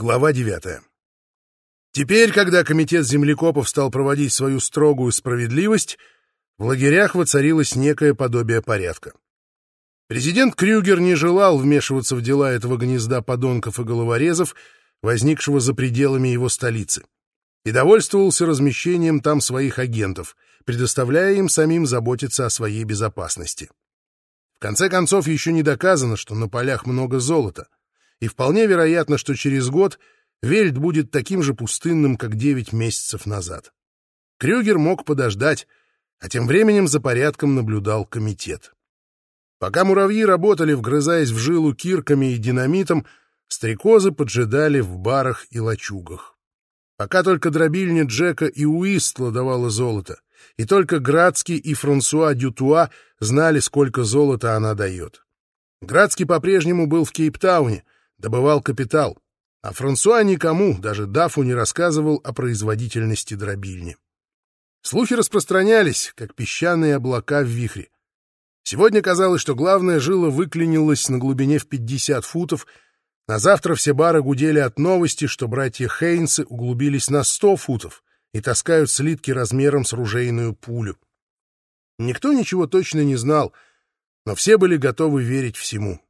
Глава 9. Теперь, когда комитет землекопов стал проводить свою строгую справедливость, в лагерях воцарилось некое подобие порядка. Президент Крюгер не желал вмешиваться в дела этого гнезда подонков и головорезов, возникшего за пределами его столицы, и довольствовался размещением там своих агентов, предоставляя им самим заботиться о своей безопасности. В конце концов, еще не доказано, что на полях много золота — и вполне вероятно, что через год Вельт будет таким же пустынным, как девять месяцев назад. Крюгер мог подождать, а тем временем за порядком наблюдал комитет. Пока муравьи работали, вгрызаясь в жилу кирками и динамитом, стрекозы поджидали в барах и лачугах. Пока только дробильня Джека и Уистла давала золото, и только Градский и Франсуа Дютуа знали, сколько золота она дает. Градский по-прежнему был в Кейптауне, добывал капитал, а Франсуа никому, даже Дафу, не рассказывал о производительности дробильни. Слухи распространялись, как песчаные облака в вихре. Сегодня казалось, что главная жила выклинилась на глубине в 50 футов, на завтра все бары гудели от новости, что братья Хейнсы углубились на 100 футов и таскают слитки размером с ружейную пулю. Никто ничего точно не знал, но все были готовы верить всему.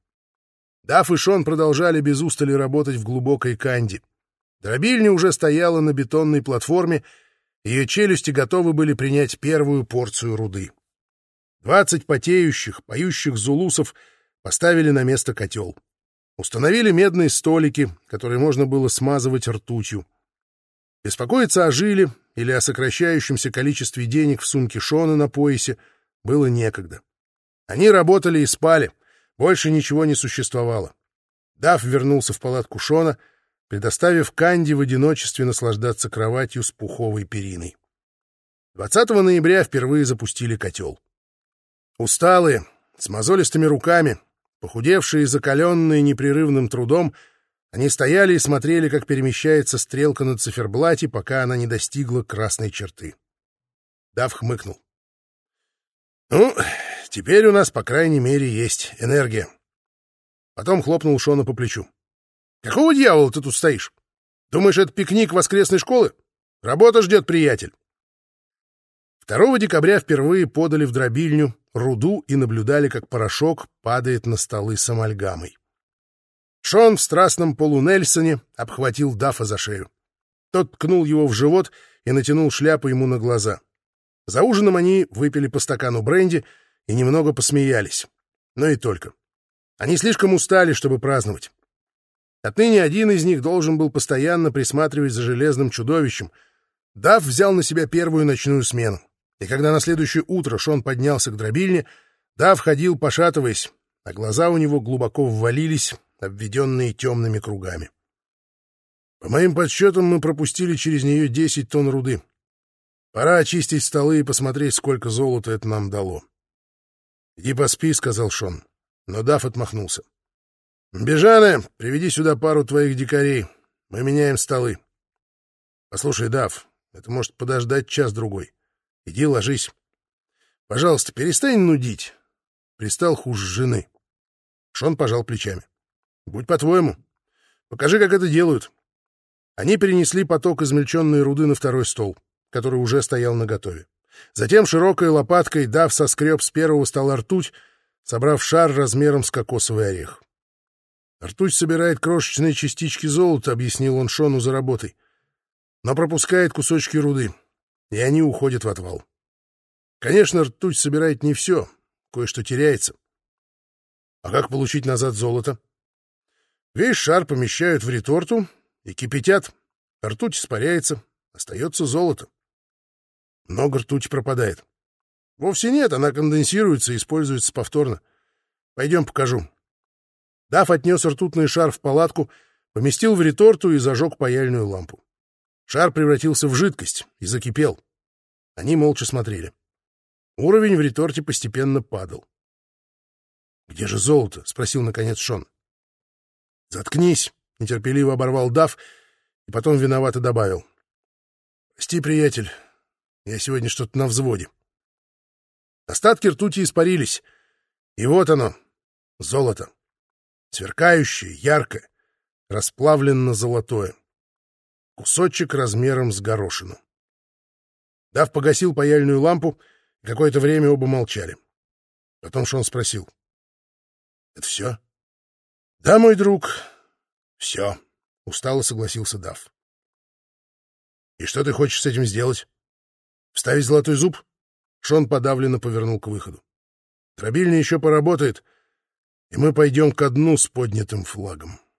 Даф и Шон продолжали без устали работать в глубокой канде. Дробильня уже стояла на бетонной платформе, ее челюсти готовы были принять первую порцию руды. Двадцать потеющих, поющих зулусов поставили на место котел. Установили медные столики, которые можно было смазывать ртутью. Беспокоиться о жиле или о сокращающемся количестве денег в сумке Шона на поясе было некогда. Они работали и спали — больше ничего не существовало. Дав вернулся в палатку Шона, предоставив Канди в одиночестве наслаждаться кроватью с пуховой периной. 20 ноября впервые запустили котел. Усталые, с мозолистыми руками, похудевшие и закаленные непрерывным трудом, они стояли и смотрели, как перемещается стрелка на циферблате, пока она не достигла красной черты. Дав хмыкнул. «Ну, Теперь у нас, по крайней мере, есть энергия. Потом хлопнул Шона по плечу. Какого дьявола ты тут стоишь? Думаешь, это пикник воскресной школы? Работа ждет, приятель. 2 декабря впервые подали в дробильню руду и наблюдали, как порошок падает на столы с амальгамой. Шон в страстном полунельсоне обхватил Дафа за шею. Тот ткнул его в живот и натянул шляпу ему на глаза. За ужином они выпили по стакану бренди и немного посмеялись. Но и только. Они слишком устали, чтобы праздновать. Отныне один из них должен был постоянно присматривать за железным чудовищем. Дав взял на себя первую ночную смену. И когда на следующее утро Шон поднялся к дробильне, Дав ходил, пошатываясь, а глаза у него глубоко ввалились, обведенные темными кругами. По моим подсчетам, мы пропустили через нее 10 тонн руды. Пора очистить столы и посмотреть, сколько золота это нам дало. «Иди поспи», — сказал Шон. Но Даф отмахнулся. «Бежаны, приведи сюда пару твоих дикарей. Мы меняем столы». «Послушай, Даф, это может подождать час-другой. Иди ложись. Пожалуйста, перестань нудить». Пристал хуже жены. Шон пожал плечами. «Будь по-твоему. Покажи, как это делают». Они перенесли поток измельченной руды на второй стол, который уже стоял наготове. Затем широкой лопаткой Дав соскреб с первого стола ртуть, собрав шар размером с кокосовый орех. «Ртуть собирает крошечные частички золота», — объяснил он Шону за работой, «но пропускает кусочки руды, и они уходят в отвал. Конечно, ртуть собирает не все, кое-что теряется. А как получить назад золото? Весь шар помещают в реторту и кипятят, ртуть испаряется, остается золото. Много ртуть пропадает. Вовсе нет, она конденсируется и используется повторно. Пойдем покажу. Дав отнес ртутный шар в палатку, поместил в реторту и зажег паяльную лампу. Шар превратился в жидкость и закипел. Они молча смотрели. Уровень в реторте постепенно падал. «Где же золото?» — спросил, наконец, Шон. «Заткнись!» — нетерпеливо оборвал Дав и потом виновато добавил. «Прости, приятель, я сегодня что-то на взводе. Остатки ртути испарились. И вот оно, золото. Сверкающее, яркое. расплавленно-золотое. Кусочек размером с горошину. Дав погасил паяльную лампу, и какое-то время оба молчали. Потом Шон спросил. — Это все? — Да, мой друг, все, — устало согласился Дав. — И что ты хочешь с этим сделать? Вставить золотой зуб? Шон подавленно повернул к выходу. — Дробильня еще поработает, и мы пойдем ко дну с поднятым флагом. —